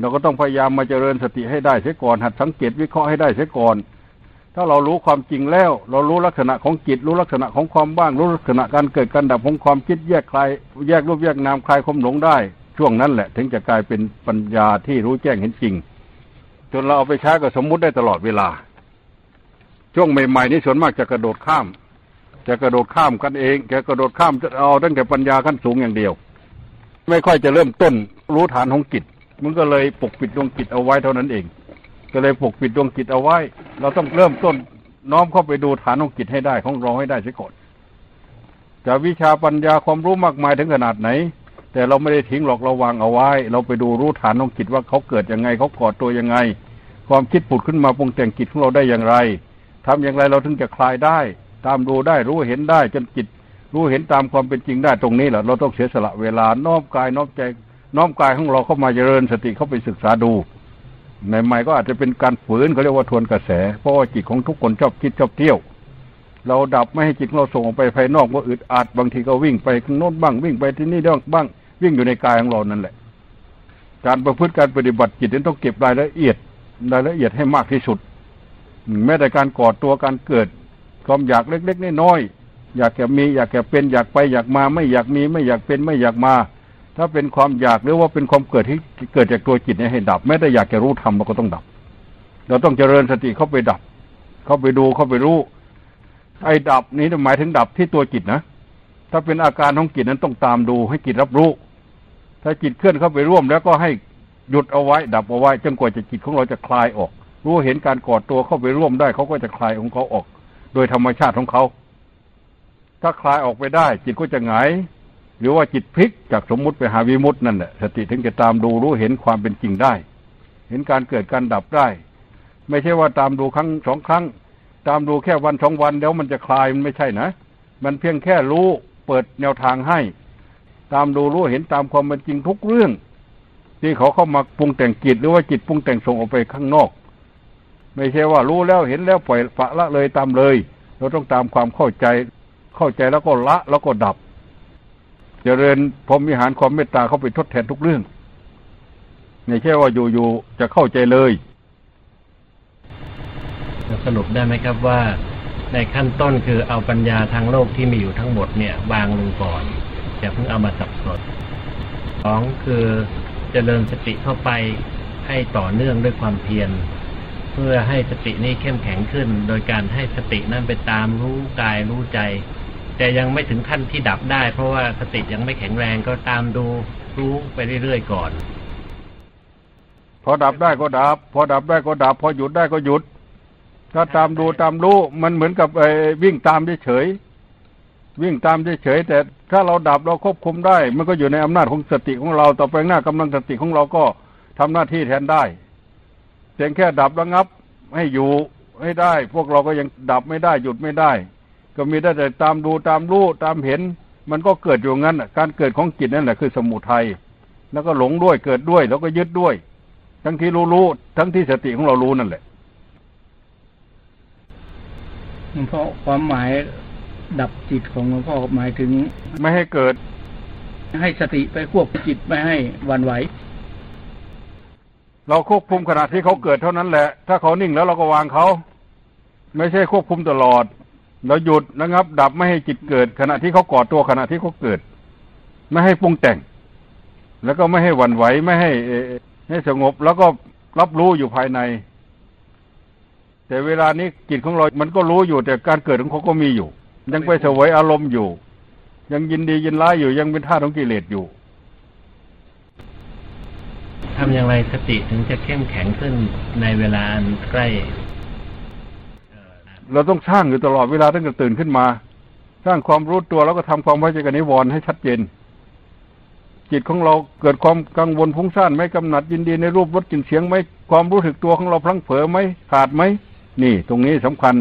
เราก็ต้องพยายามมาเจริญสติให้ได้เสียก่อนหัดสังเกตวิเคราะห์ให้ได้เสียก่อนถ้าเรารู้ความจริงแล้ว เรารู้ลักษณะของจิตรู้ลักษณะของความว่าง รู้ลักษณะการเกิดการดับของความคิดแยกคลายแยกรูปแยกนามคลายความหลงได้ ช่วงนั้นแหละ ถึงจะกลายเป็นปัญญาที่รู้แจ้งเห็นจริง จนเราเอาไปใช้กับสมมุติได้ตลอดเวลา ช่วงใหม่ๆนี้ส่วนมากจะกระโดดข้าม จะกระโดดข้ามกันเองแกกระโดดข้ามจะเอาตั้งแต่ปัญญาขั้นสูงอย่างเดียว ไม่ค่อยจะเริ่มต้นรู้ฐานของจิตมันก็เลยปกปิดดวงจิตเอาไว้เท่านั้นเอง ก็เลยปกปิดดวงจิตเอาไว้ เราต้องเริ่มต้นน้อมเข้าไปดูฐานของจิตให้ได้ของเราให้ได้เสียก่อนจะวิชาปัญญาความรู้มากมายถึงขนาดไหน แต่เราไม่ได้ทิ้งหรอกเราวางเอาไว้ เราไปดูรู้ฐานของจิตว่าเขาเกิดยังไงเขาก่อตัวยังไง ความคิดผุดขึ้นมาปรุงแต่งจิตของเราได้อย่างไรทำอย่างไรเราถึงจะคลายได้ ตามดูได้รู้เห็นได้จนจิต รู้เห็นตามความเป็นจริงได้ตรงนี้แหละเราต้องเสียสละเวลาน้อมกายน้อมใจน้อมกายของเราเข้ามาเจริญสติเข้าไปศึกษาดูใหม่ๆก็อาจจะเป็นการฝืนเขาเรียกว่าทวนกระแส เพราะว่าจิตของทุกคนชอบคิดชอบเที่ยว เราดับไม่ให้จิตของเราส่งออกไปภายนอกว่าอึดอัดบางทีก็วิ่งไปข้างโน้นบ้างวิ่งไปที่นี่บ้าง วิ่งอยู่ในกายของเรานั่นแหละ การประพฤติการปฏิบัติจิตนั้นต้องเก็บรายละเอียดรายละเอียดให้มากที่สุด แม้แต่การก่อตัวการเกิด ความอยากเล็กๆน้อยๆอยากแก่มีอยากแก่เป็นอยากไปอยากมา ไม่อยากมีไม่อยากเป็นไม่อยากมา ถ้าเป็นความอยากหรือว่าเป็นความเกิดที่เกิดจากตัวจิตเนี่ยให้ดับ แม้แต่อยากจะรู้ทำเราก็ต้องดับ เราต้องเจริญสติเข้าไปดับ เข้าไปดูเข้าไปรู้ไอ้ดับนี้หมายถึงดับที่ตัวจิตนะ ถ้าเป็นอาการของจิตนั้นต้องตามดูให้จิตรับรู้ ถ้าจิตเคลื่อนเข้าไปร่วมแล้วก็ให้หยุดเอาไว้ ดับเอาไว้จนกว่าจะจิตของเราจะคลายออก รู้เห็นการกอดตัวเข้าไปร่วมได้เขาก็จะคลายของเขาออก โดยธรรมชาติของเขา ถ้าคลายออกไปได้ จิตก็จะหงายหรือว่าจิตพลิกจากสมมุติไปหาวิมุตินั่นแหละสติถึงจะตามดูรู้เห็นความเป็นจริงได้ เห็นการเกิดการดับได้ ไม่ใช่ว่าตามดูครั้งสองครั้ง ตามดูแค่วันสองวันแล้วมันจะคลายมันไม่ใช่นะ มันเพียงแค่รู้เปิดแนวทางให้ ตามดูรู้เห็นตามความเป็นจริงทุกเรื่อง ที่เขาเข้ามาปรุงแต่งจิตหรือว่าจิตปรุงแต่งส่งออกไปข้างนอก ไม่ใช่ว่ารู้แล้วเห็นแล้วปล่อยฝะละเลยตามเลย เราต้องตามความเข้าใจ เข้าใจแล้วก็ละแล้วก็ดับจเจริญพรหมวิหารความเมตตาเข้าไปทดแทนทุกเรื่องไม่ใช่ว่าอยู่ๆจะเข้าใจเลยจะสรุปได้ไหมครับว่าในขั้นต้นคือเอาปัญญาทางโลกที่มีอยู่ทั้งหมดเนี่ยวางลงก่อน อย่าเพิ่งเอามาสับสนสองคือเจริญสติเข้าไปให้ต่อเนื่องด้วยความเพียรเพื่อให้สตินี้เข้มแข็งขึ้น โดยการให้สตินั้นไปตามรู้กายรู้ใจ แต่ยังไม่ถึงขั้นที่ดับได้ เพราะว่าสติยังไม่แข็งแรงก็ตามดูรู้ไปเรื่อยๆก่อน พอดับได้ก็ดับ พอดับได้ก็ดับ พอหยุดได้ก็หยุด ถ้าตามดูตามรู้มันเหมือนกับไอ้วิ่งตามเฉยๆ วิ่งตามเฉยๆแต่ถ้าเราดับเราควบคุมได้ มันก็อยู่ในอำนาจของสติของเราต่อไปหน้ากำลังสติของเราก็ทำหน้าที่แทนได้เพียงแค่ดับระงับให้อยู่ให้ได้ พวกเราก็ยังดับไม่ได้หยุดไม่ได้ ก็มีได้แต่ตามดูตามรู้ตามเห็น มันก็เกิดอยู่งั้นการเกิดของจิตนั่นแหละคือสมุทัยแล้วก็หลงด้วยเกิดด้วย แล้วก็ยึดด้วย ทั้งที่รู้รู้ทั้งที่สติของเรารู้นั่นแหละเพราะความหมาย ดับจิตของหลวงพ่อหมายถึง ไม่ให้เกิด ให้สติไปควบคุมจิตไม่ให้หวันไหว เราควบคุมขณะที่เขาเกิดเท่านั้นแหละ ถ้าเขานิ่งแล้วเราก็วางเขาไม่ใช่ควบคุมตลอด เราหยุดนะครับ ดับไม่ให้จิตเกิด ขณะที่เขาก่อตัวขณะที่เขาเกิด ไม่ให้ปรุงแต่ง แล้วก็ไม่ให้หวั่นไหวไม่ให้ให้สงบแล้วก็รับรู้อยู่ภายใน แต่เวลานี้จิตของเรา มันก็รู้อยู่แต่การเกิดของเขาก็มีอยู่ ยังไปเสวยอารมณ์อยู่ ยังยินดียินร้ายอยู่ยังเป็นท่าของกิเลสอยู่ทำอย่างไรสติถึงจะเข้มแข็งขึ้นในเวลาอันใกล้เราต้องสร้างอยู่ตลอดเวลาตั้งแต่ตื่นขึ้นมา สร้างความรู้ตัวแล้วก็ทำความไว้ใจกับนิวรณ์ให้ชัดเจน จิตของเราเกิดความกังวลฟุ้งซ่านไหมกำหนัดยินดีในรูปรสกลิ่นเสียงไหมความรู้สึกตัวของเราพลังเผลอไหมขาดไหมนี่ ตรงนี้สำคัญ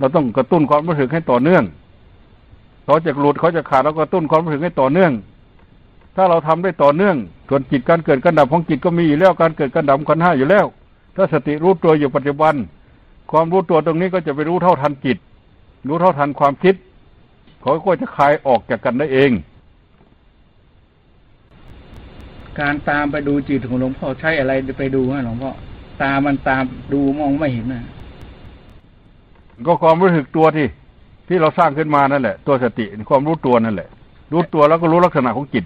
เราต้องกระตุ้นความรู้สึกให้ต่อเนื่องเขาจะหลุดเขาจะขาดเรากระตุ้นความรู้สึกให้ต่อเนื่อง ถ้าเราทำได้ต่อเนื่อง ส่วนจิตการเกิดการดับของจิตก็มีอยู่แล้วการเกิดการดับขันห้าอยู่แล้ว ถ้าสติรู้ตัวอยู่ปัจจุบัน ความรู้ตัวตรงนี้ก็จะไปรู้เท่าทันจิต รู้เท่าทันความคิดเขาก็จะคลายออกจากกันได้เอง การตามไปดูจิตของหลวงพ่อใช้อะไรไปดูฮะหลวงพ่อตามันตามดูมองไม่เห็นนะ ก็ความรู้สึกตัวที่ ที่เราสร้างขึ้นมานั่นแหละ ตัวสติความรู้ตัวนั่นแหละ รู้ตัวแล้วก็รู้ลักษณะของจิต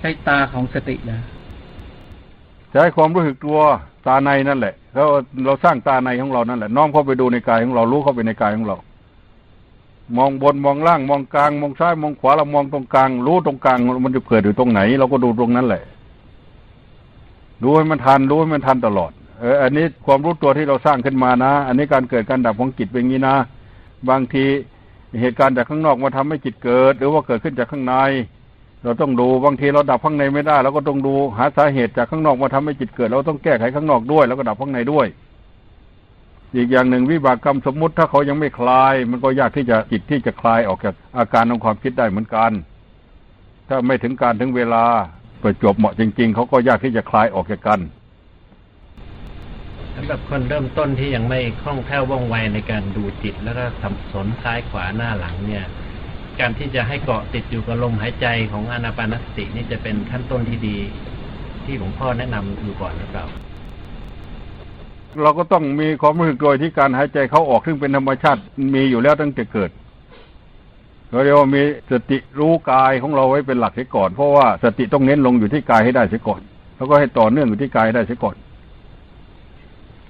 ใช้ตาของสตินะใช้ความรู้สึกตัวตาในนั่นแหละแล้วเราสร้างตาในของเรานั่นแหละ น้อมเข้าไปดูในกายของเรารู้เข้าไปในกายของเรา มองบนมองล่างมองกลาง มองซ้ายมองขวาเรามองตรงกลาง รู้ตรงกลาง มันจะเกิดอยู่ตรงไหน เราก็ดูตรงนั้นแหละรู้ให้มันทันรู้ให้มันทันตลอด เอออันนี้ความรู้ตัวที่เราสร้างขึ้นมานะ อันนี้การเกิดการดับของจิตเป็นอย่างนี้นะ บางทีเหตุการณ์จากข้างนอกมาทำให้จิตเกิด หรือว่าเกิดขึ้นจากข้างใน เราต้องดูบางทีเราดับข้างในไม่ได้เราก็ต้องดูหาสาเหตุจากข้างนอกมาทำให้จิตเกิด เราต้องแก้ไขข้างนอกด้วย แล้วก็ดับข้างในด้วย อีกอย่างหนึ่งวิบากกรรมสมมุติถ้าเขายังไม่คลาย มันก็ยากที่จะจิตที่จะคลายออกจากอาการของความคิดได้เหมือนกัน ถ้าไม่ถึงการถึงเวลาประจบเหมาะจริง ๆเขาก็ยากที่จะคลายออกจากกัน สำหรับคนเริ่มต้นที่ยังไม่คล่องแคล่วว่องไวในการดูจิต แล้วก็สับสนซ้ายขวาหน้าหลังเนี่ย การที่จะให้เกาะติดอยู่กับลมหายใจของอนาปานสตินี่จะเป็นขั้นต้นที่ดี ที่หลวงพ่อแนะนำอยู่ก่อนหรือเปล่าเราก็ต้องมีความรู้สึกโดยที่การหายใจเขาออกซึ่งเป็นธรรมชาติมีอยู่แล้วตั้งแต่เกิดเราเรียกว่ามีสติรู้กายของเราไว้เป็นหลักเสียก่อน เพราะว่าสติต้องเน้นลงอยู่ที่กายให้ได้เสียก่อน แล้วก็ให้ต่อเนื่องอยู่ที่กายให้ได้เสียก่อน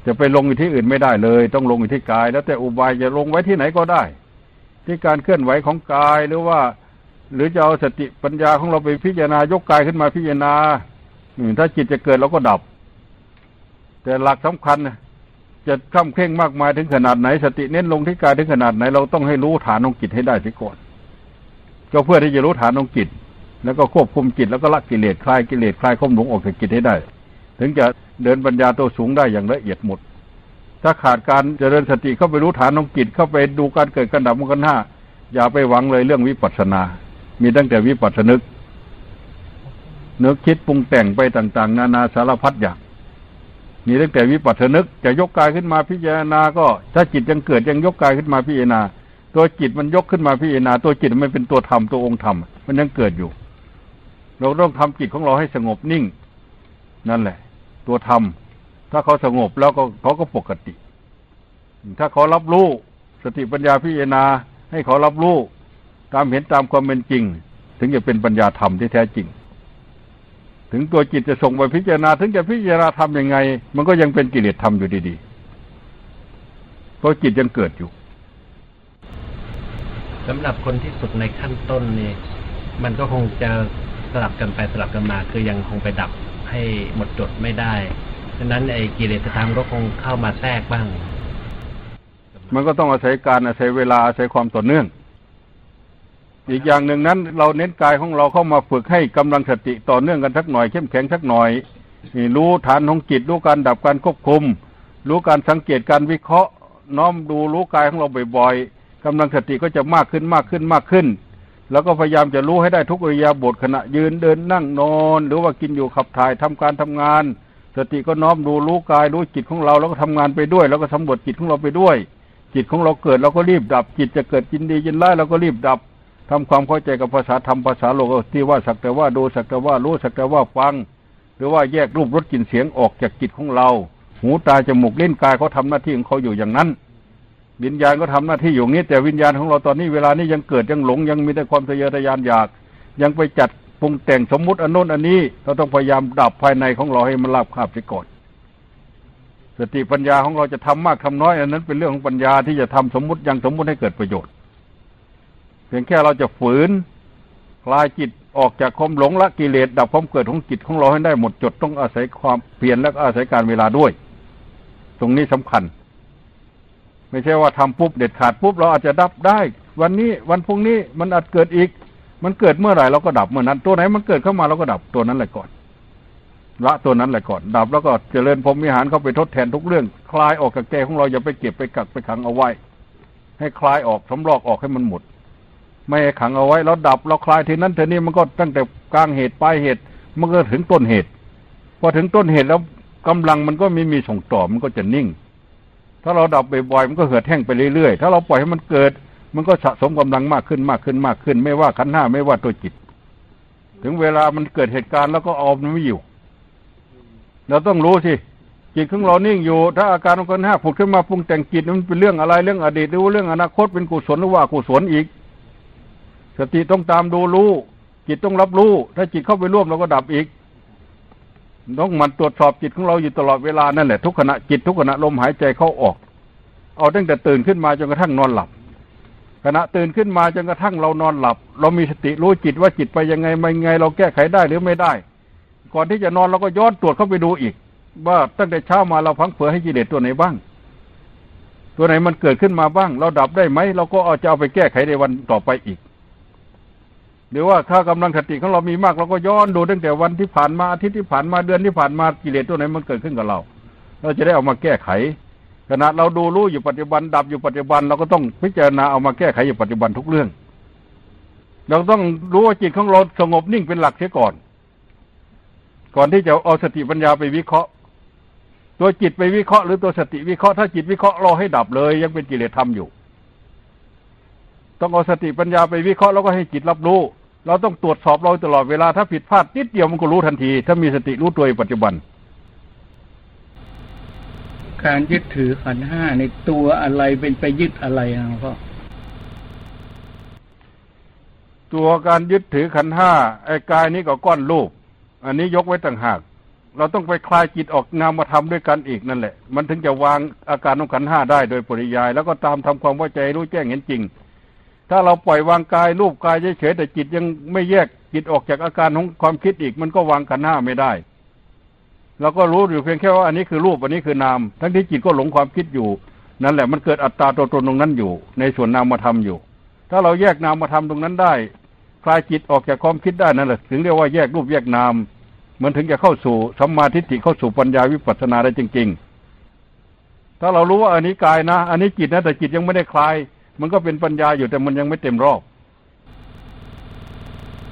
จะไปลงอยู่ที่อื่นไม่ได้เลย ต้องลงอยู่ที่กาย แล้วแต่อุบายจะลงไว้ที่ไหนก็ได้ ที่การเคลื่อนไหวของกายหรือว่า หรือจะเอาสติปัญญาของเราไปพิจารณายกกายขึ้นมาพิจารณาถ้าจิตจะเกิดเราก็ดับ แต่หลักสำคัญจะข้ามเคร่งมากมายถึงขนาดไหน สติเน้นลงที่กายถึงขนาดไหน เราต้องให้รู้ฐานของจิตให้ได้สีก่อนก็เพื่อที่จะรู้ฐานของจิต แล้วก็ควบคุมจิตแล้วก็ละกิเลสคลายกิเลสคลายข้อมหลงออกจากจิตให้ได้ ถึงจะ เดินปัญญาตัวสูงได้อย่างละเอียดหมด ถ้าขาดการเจริญสติเข้าไปรู้ฐานของจิตเข้าไปดูการเกิดการดับของกันห้าอย่าไปหวังเลยเรื่องวิปัสสนา มีตั้งแต่วิปัสสนึกนึกคิดปรุงแต่งไปต่าง ๆ นานาสารพัดอย่างมีตั้งแต่วิปัสสนึกจะยกกายขึ้นมาพิจารณาก็ ถ้าจิตยังเกิดยังยกกายขึ้นมาพิจารณา ตัวจิตมันยกขึ้นมาพิจารณา ตัวจิตมันเป็นตัวธรรมตัวองค์ธรรมมันยังเกิดอยู่ เราต้องทำจิตของเราให้สงบนิ่ง นั่นแหละ ตัวธรรม ถ้าเขาสงบแล้วก็เขาก็ปกติ ถ้าเขารับรู้สติปัญญาพิจารณา ให้เขารับรู้ตามเห็นตามความเป็นจริง ถึงจะเป็นปัญญาธรรมที่แท้จริง ถึงตัวจิตจะส่งไปพิจารณา ถึงจะพิจารณาทำยังไง มันก็ยังเป็นกิเลสธรรมอยู่ดีๆเพราะจิตยังเกิดอยู่สำหรับคนที่ฝึกในขั้นต้นนี่มันก็คงจะสลับกันไปสลับกันมา คือยังคงไปดับ ให้หมดจดไม่ได้ดังนั้นไอ้กิเลสธรรมก็คงเข้ามาแทรกบ้าง มันก็ต้องอาศัยการอาศัยเวลาอาศัยความต่อเนื่อง อีกอย่างหนึ่งนั้น เราเน้นกายของเราเข้ามาฝึกให้กำลังสติต่อเนื่องกันสักหน่อยเข้มแข็งสักหน่อยรู้ฐานของจิตรู้การดับการควบคุม รู้การสังเกตการวิเคราะห์ น้อมดูรู้กายของเราบ่อยๆกำลังสติก็จะมากขึ้นมากขึ้นมากขึ้น แล้วก็พยายามจะรู้ให้ได้ทุกอริยาบถขณะยืนเดินนั่งนอน หรือว่ากินอยู่ขับถ่ายทำการทำงาน สติก็น้อมดูรู้กายรู้จิตของเราแล้วก็ทำงานไปด้วย แล้วก็สำรวจจิตของเราไปด้วย จิตของเราเกิดเราก็รีบดับ จิตจะเกิดจินดียินร้ายเราก็รีบดับทำความเข้าใจกับภาษาธรรมภาษาโลกที่ว่าสักแต่ว่าดูสักแต่ว่ารู้สักแต่ว่าฟัง หรือว่าแยกรูปรสกลิ่นเสียงออกจากจิตของเรา หูตาจมูกเล่นกายเขาทาหน้าที่ของเขาอยู่อย่างนั้น วิญญาณก็ทำหน้าที่อยู่นี้ แต่วิญญาณของเราตอนนี้เวลานี้ยังเกิดยังหลงยังมีแต่ความทะเยอทะยานอยาก ยังไปจัดปรุงแต่งสมมุติอันโน้นอันนี้ เราต้องพยายามดับภายในของเราให้มันราบคาบไปก่อนสติปัญญาของเราจะทำมากทำน้อย อันนั้นเป็นเรื่องของปัญญาที่จะทำสมมุติยังสมมุติให้เกิดประโยชน์ เพียงแค่เราจะฝืนคลายจิตออกจากความหลงละกิเลสดับความเกิดของจิตของเราให้ได้หมดจดต้องอาศัยความเพียรและอาศัยการเวลาด้วย ตรงนี้สำคัญ ไม่ใช่ว่าทำปุ๊บเด็ดขาดปุ๊บเราอาจจะดับได้ วันนี้วันพรุ่งนี้มันอาจเกิดอีก มันเกิดเมื่อไหร่เราก็ดับเมื่อนั้น ตัวไหนมันเกิดเข้ามาเราก็ดับตัวนั้นแหละก่อนละตัวนั้นแหละก่อน ดับแล้วก็เจริญพรหมิหารเข้าไปทดแทนทุกเรื่อง คลายออกจากแกของเราอย่าไปเก็บไปกักไปขังเอาไว้ ให้คลายออกสำรอกออกให้มันหมด ไม่ให้ขังเอาไว้แล้วดับเราคลายทีนั้นทีนี้มันก็ตั้งแต่กลางเหตุปลายเหตุมันก็ถึงต้นเหตุ พอถึงต้นเหตุแล้วกำลังมันก็ไม่มีส่งต่อมันก็จะนิ่ง ถ้าเราดับบ่อยๆมันก็เหือดแห้งไปเรื่อยๆ ถ้าเราปล่อยให้มันเกิด มันก็สะสมกำลังมากขึ้นมากขึ้นมากขึ้น ไม่ว่าขันห้าไม่ว่าตัวจิต ถึงเวลามันเกิดเหตุการณ์แล้วก็เอมนไม่อยู่ เราต้องรู้สิจิตของเรานิ่งอยู่ ถ้าอาการของขันห้าผุดขึ้นมาปรุงแต่งจิตมันเป็นเรื่องอะไรเรื่องอดีตหรือว่าเรื่องอนาคตเป็นกุศลหรือว่ากุศลอีก สติต้องตามดูรู้จิตต้องรับรู้ ถ้าจิตเข้าไปร่วมเราก็ดับอีก ต้องมันตรวจสอบจิตของเราอยู่ตลอดเวลานั่นแหละทุกขณะจิตทุกขณะลมหายใจเข้าออก เอาตั้งแต่ตื่นขึ้นมาจนกระทั่งนอนหลับ ขณะตื่นขึ้นมาจนกระทั่งเรานอนหลับ เรามีสติรู้จิตว่าจิตไปยังไงไมายังไง เราแก้ไขได้หรือไม่ได้ ก่อนที่จะนอนเราก็ย้อนตรวจเข้าไปดูอีก ว่าตั้งแต่เช้ามาเราพังเผือให้กิเลสตัวไหนบ้าง ตัวไหนมันเกิดขึ้นมาบ้าง เราดับได้ไหมเราก็เอาจะเอาไปแก้ไขในวันต่อไปอีก หรือว่าถ้ากำลังสติของเรามีมากเราก็ย้อนดูตั้งแต่วันที่ผ่านมาอาทิตย์ที่ผ่านมาเดือนที่ผ่านมากิเลสตัวไหนมันเกิดขึ้นกับเรา เราจะได้เอามาแก้ไขขณะเราดูรู้อยู่ปัจจุบันดับอยู่ปัจจุบัน เราก็ต้องพิจารณาเอามาแก้ไขอยู่ปัจจุบันทุกเรื่อง เราต้องรู้ว่าจิตของเราสงบนิ่งเป็นหลักเสียก่อน ก่อนที่จะเอาสติปัญญาไปวิเคราะห์ ตัวจิตไปวิเคราะห์หรือตัวสติวิเคราะห์ถ้าจิตวิเคราะห์รอให้ดับเลย ยังเป็นกิเลสธรรมอยู่ ต้องเอาสติปัญญาไปวิเคราะห์แล้วก็ให้จิตรับรู้ เราต้องตรวจสอบเราตลอดเวลาถ้าผิดพลาดนิดเดียวมันก็รู้ทันที ถ้ามีสติรู้ตัวในปัจจุบัน การยึดถือขันธ์ห้าในตัวอะไรเป็นไปยึดอะไรนะหลวงพ่อตัวการยึดถือขันธ์ห้าไอ้กายนี้ก็ก้อนรูป อันนี้ยกไว้ต่างหาก เราต้องไปคลายจิตออกนามธรรมด้วยกันอีกนั่นแหละ มันถึงจะวางอาการของขันธ์ห้าได้โดยปริยาย แล้วก็ตามทำความเข้าใจรู้แจ้งเห็นจริง ถ้าเราปล่อยวางกายรูปกายเฉยๆแต่จิตยังไม่แยกจิตออกจากอาการของความคิดอีก มันก็วางขันห้าไม่ได้เราก็รู้อยู่เพียงแค่ว่าอันนี้คือรูปอันนี้คือนาม ทั้งที่จิตก็หลงความคิดอยู่ นั่นแหละมันเกิดอัตตาตัวตนตรงนั้นอยู่ ในส่วนนามธรรมอยู่ ถ้าเราแยกนามธรรมตรงนั้นได้ คลายจิตออกจากความคิดได้นั่นแหละถึงเรียกว่าแยกรูปแยกนามมันถึงจะเข้าสู่สัมมาทิฏฐิเข้าสู่ปัญญาวิปัสสนาได้จริง ๆ ถ้าเรารู้ว่าอันนี้กายนะ อันนี้จิตนะแต่จิตยังไม่ได้คลาย มันก็เป็นปัญญาอยู่แต่มันยังไม่เต็มรอบ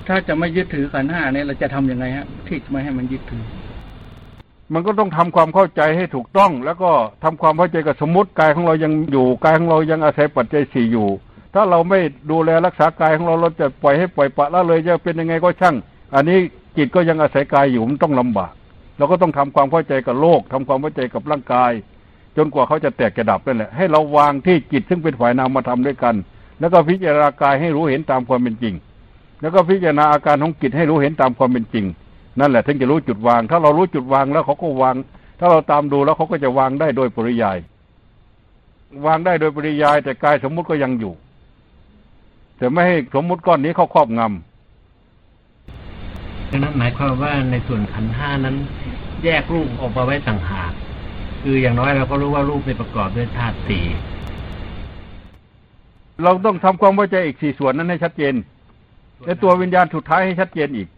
ถ้าจะไม่ยึดถือขันธ์ห้าเนี่ยเราจะทำยังไงฮะที่ไม่ให้มันยึดถือ มันก็ต้องทำความเข้าใจให้ถูกต้อง แล้วก็ทำความเข้าใจกับสมมติกายของเรายังอยู่กายของเรายังอาศัยปัจจัยสี่อยู่ ถ้าเราไม่ดูแลรักษากายของเราเราจะปล่อยให้ปล่อยปละละเลยจะเป็นยังไงก็ช่าง อันนี้จิตก็ยังอาศัยกายอยู่มันต้องลำบากเราก็ต้องทำความเข้าใจกับโลกทำความเข้าใจกับร่างกาย จนกว่าเขาจะแตกจะดับนั่นแหละให้เราวางที่จิตซึ่งเป็นฝ่ายนามมาทำด้วยกัน แล้วก็พิจารณากายให้รู้เห็นตามความเป็นจริง แล้วก็พิจารณาอาการของจิตให้รู้เห็นตามความเป็นจริง นั่นแหละถึงจะรู้จุดวาง ถ้าเรารู้จุดวางแล้วเขาก็วาง ถ้าเราตามดูแล้วเขาก็จะวางได้โดยปริยาย วางได้โดยปริยาย แต่กายสมมุติก็ยังอยู่ แต่ไม่ให้สมมุติก้อนนี้เขาครอบงำดังนั้นหมายความว่าในส่วนขันห้านั้น แยกรูปออกมาไว้ต่างหาก คืออย่างน้อยเราก็รู้ว่ารูปเป็นประกอบด้วยธาตุสี่เราต้องทำความเข้าใจอีกสี่ส่วนนั้นให้ชัดเจน และตัววิญญาณสุดท้ายให้ชัดเจนอีก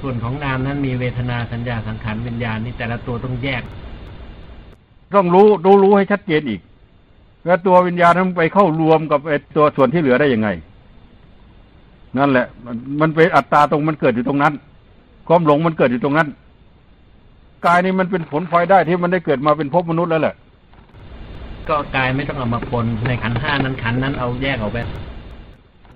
ส่วนของนามนั้นมีเวทนาสัญญาสังขารวิญญาณนี่แต่ละตัวต้องแยก ต้องรู้รู้รู้ให้ชัดเจนอีก แล้วตัววิญญาณนั้นไปเข้ารวมกับไอ้ตัวส่วนที่เหลือได้ยังไง นั่นแหละ มันมันเป็นอัตตาตรงมันเกิดอยู่ตรงนั้น ความหลงมันเกิดอยู่ตรงนั้น กายนี่มันเป็นผลพลอยได้ที่มันได้เกิดมาเป็นภพมนุษย์แล้วแหละ ก็กายไม่ต้องเอามาปนในขันธ์ห้านั้นขันธ์นั้นเอาแยกออกไป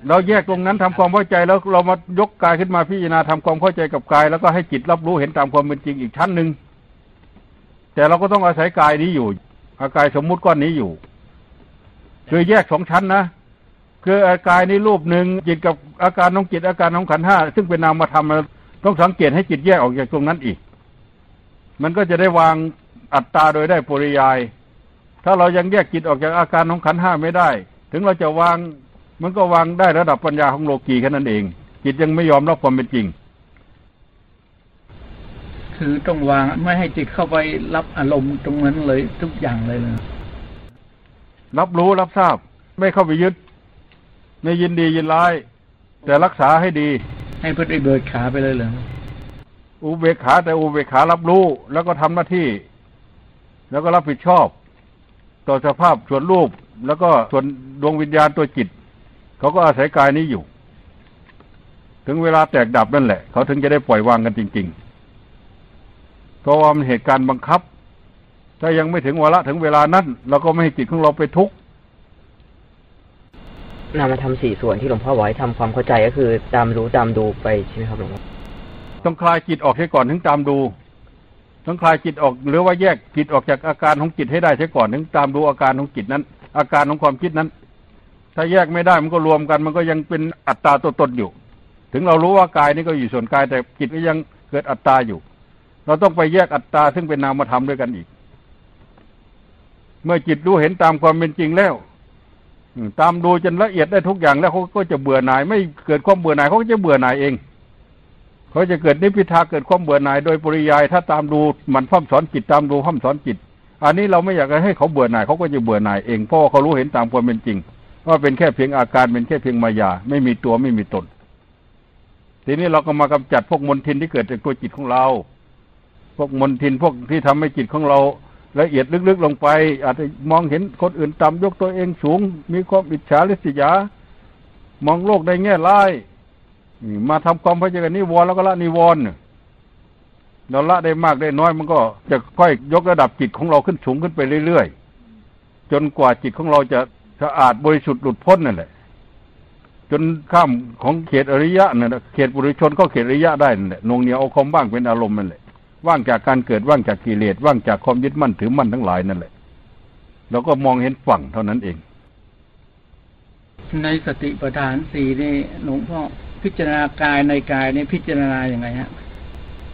เราแยกตรงนั้นทำความเข้าใจแล้วเรามายกกายขึ้นมาพิจารณาทำความเข้าใจกับกาย แล้วก็ให้จิตรับรู้เห็นตามความเป็นจริงอีกชั้นหนึ่งแต่เราก็ต้องอาศัยกายนี้อยู่ อากายสมมุติก้อนนี้อยู่คือแยกสองชั้นนะคืออากายนี้รูปหนึ่งจิตกับอาการของจิตอาการของขันธ์ห้าซึ่งเป็นนามธรรมต้องสังเกตให้จิตแยกออกจากตรงนั้นอีก มันก็จะได้วางอัตตาโดยได้ปริยาย ถ้าเรายังแยกจิตออกจากอาการของขันธ์ห้าไม่ได้ ถึงเราจะวางมันก็วางได้ระดับปัญญาของโลกีแค่นั้นเอง จิตยังไม่ยอมรับความเป็นจริง คือต้องวางไม่ให้จิตเข้าไปรับอารมณ์ตรงนั้นเลยทุกอย่างเลยนะรับรู้รับทราบ ไม่เข้าไปยึด ไม่ยินดียินร้าย แต่รักษาให้ดี ให้เพื่อได้เบิดขาไปเลยเหรอ อุเบกขาแต่อุเบกขารับรู้ แล้วก็ทำหน้าที่ แล้วก็รับผิดชอบ ต่อสภาพส่วนรูป แล้วก็ส่วนดวงวิญญาณตัวจิต เขาก็อาศัยกายนี้อยู่ ถึงเวลาแตกดับนั่นแหละ เขาถึงจะได้ปล่อยวางกันจริง ๆ เพราะว่ามันเหตุการณ์บังคับ ถ้ายังไม่ถึงวาระถึงเวลานั้นเราก็ไม่ให้จิตของเราไปทุกข์นามธรรมสี่ส่วนที่หลวงพ่อบอกให้ทำความเข้าใจก็คือ ตามรู้ตามดูไปใช่ไหมครับหลวงพ่อ ต้องคลายจิตออกให้ก่อนถึงตามดู ต้องคลายจิตออกหรือว่าแยกจิตออกจากอาการของจิตให้ได้เสียก่อนถึงตามดูอาการของจิตนั้น อาการของความคิดนั้น ถ้าแยกไม่ได้มันก็รวมกัน มันก็ยังเป็นอัตตาตัวตนอยู่ ถึงเรารู้ว่ากายนี่ก็อยู่ส่วนกายแต่จิตก็ยังเกิดอัตตาอยู่ เราต้องไปแยกอัตตาซึ่งเป็นนามธรรมด้วยกันอีก เมื่อจิตรู้เห็นตามความเป็นจริงแล้วตามดูจนละเอียดได้ทุกอย่างแล้วเขาก็จะเบื่อหน่าย ไม่เกิดความเบื่อหน่ายเขาก็จะเบื่อหน่ายเอง เขาจะเกิดนิพพิทาเกิดความเบื่อหน่ายโดยปริยายถ้าตามดูมันพ่อมสอนจิตตามดูพ่อมสอนจิต อันนี้เราไม่อยากให้เขาเบื่อหน่ายเขาก็จะเบื่อหน่ายเองเพราะว่าเขารู้เห็นตามความเป็นจริงว่าเป็นแค่เพียงอาการเป็นแค่เพียงมายา ไม่มีตัวไม่มีตน ทีนี้เราก็มากำจัดพวกมลทินที่เกิดจากตัวจิตของเรา พวกมลทินพวกที่ทำให้จิตของเราละเอียดลึกๆลงไป อาจจะมองเห็นคนอื่นต่ำยกตัวเองสูง มีความอิจฉาริษยามองโลกได้แง่ร้าย มาทำความพยายามนิวรณ์แล้วก็ละนิวรณ์เราละได้มากได้น้อยมันก็จะค่อยยกระดับจิตของเราขึ้นสูงขึ้นไปเรื่อยๆจนกว่าจิตของเราจะสะอาดบริสุทธิ์หลุดพ้นนั่นแหละ จนข้ามของเขตอริยะนั่นแหละเขตบุริชนก็เขตอริยะได้นั่นแหละนงเหนียวเอาความบ้างเป็นอารมณ์นั่นแหละว่างจากการเกิดว่างจากกิเลสว่างจากความยึดมั่นถือมั่นทั้งหลายนั่นแหละเราก็มองเห็นฝั่งเท่านั้นเอง ในสติปัฏฐานสี่นี่หลวงพ่อ พิจารณากายในกายนี่พิจารณาอย่างไงฮะ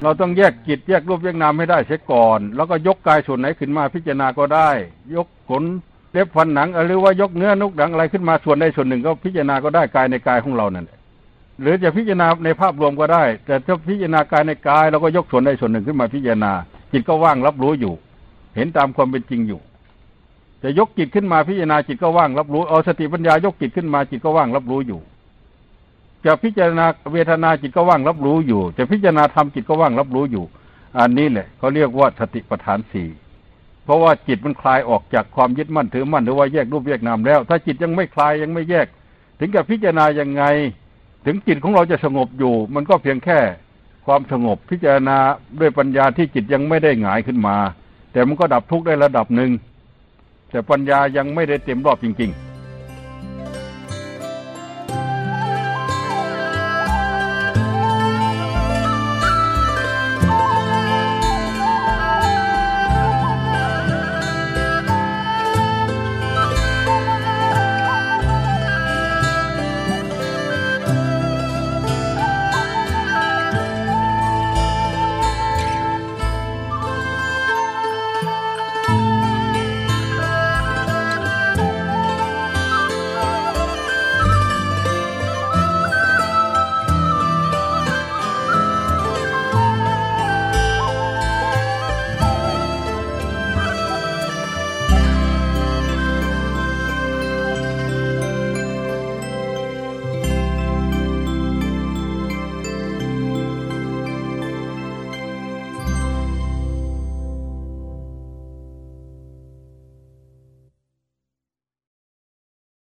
เราต้องแยกจิตแยกรูปแยกนามให้ได้เสียก่อน แล้วก็ยกกายส่วนไหนขึ้นมาพิจารณาก็ได้ ยกขนเล็บฟันหนังหรือว่ายกเนื้อนุกหนังอะไรขึ้นมาส่วนใดส่วนหนึ่งก็พิจารณาก็ได้กายในกายของเรานั่นหรือจะพิจารณาในภาพรวมก็ได้ แต่ถ้าพิจารณากายในกายเราก็ยกส่วนใดส่วนหนึ่งขึ้นมาพิจารณา จิตก็ว่างรับรู้อยู่ เห็นตามความเป็นจริงอยู่จะยกจิตขึ้นมาพิจารณาจิตก็ว่างรับรู้เอาสติปัญญายกจิตขึ้นมาจิตก็ว่างรับรู้อยู่ จะพิจารณาเวทนาจิตก็ว่างรับรู้อยู่ จะพิจารณาธรรมจิตก็ว่างรับรู้อยู่ อันนี้แหละเขาเรียกว่าสติปัฏฐานสี่เพราะว่าจิตมันคลายออกจากความยึดมั่นถือมั่นหรือว่าแยกรูปแยกนามแล้ว ถ้าจิตยังไม่คลายยังไม่แยก ถึงกับพิจารณายังไง ถึงจิตของเราจะสงบอยู่ มันก็เพียงแค่ความสงบพิจารณาด้วยปัญญาที่จิตยังไม่ได้หงายขึ้นมา แต่มันก็ดับทุกข์ได้ระดับหนึ่งแต่ปัญญายังไม่ได้เต็มรอบจริง ๆ